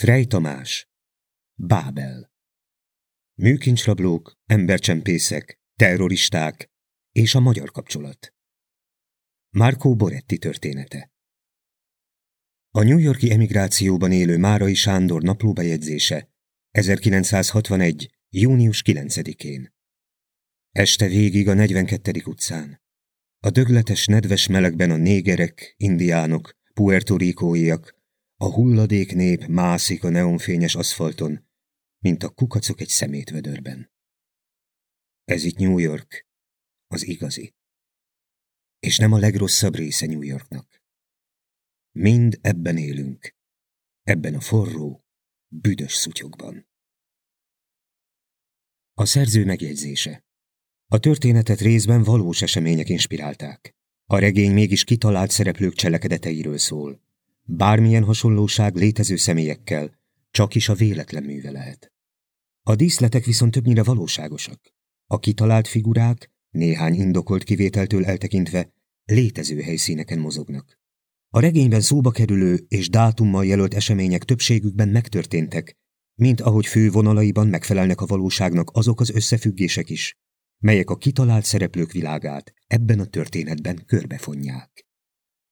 Frey Tamás Bábel Műkincsrablók, embercsempészek, terroristák és a magyar kapcsolat. Marco Boretti története A New Yorki emigrációban élő Márai Sándor naplóbejegyzése 1961. június 9-én Este végig a 42. utcán. A dögletes, nedves melegben a négerek, indiánok, puertorikóiak, a hulladék nép mászik a neonfényes aszfalton, mint a kukacok egy szemétvödörben. Ez itt New York, az igazi. És nem a legrosszabb része New Yorknak. Mind ebben élünk, ebben a forró, büdös szutyokban. A szerző megjegyzése A történetet részben valós események inspirálták. A regény mégis kitalált szereplők cselekedeteiről szól. Bármilyen hasonlóság létező személyekkel csak is a véletlen műve lehet. A díszletek viszont többnyire valóságosak. A kitalált figurák, néhány indokolt kivételtől eltekintve, létező helyszíneken mozognak. A regényben szóba kerülő és dátummal jelölt események többségükben megtörténtek, mint ahogy fő vonalaiban megfelelnek a valóságnak azok az összefüggések is, melyek a kitalált szereplők világát ebben a történetben körbefonják.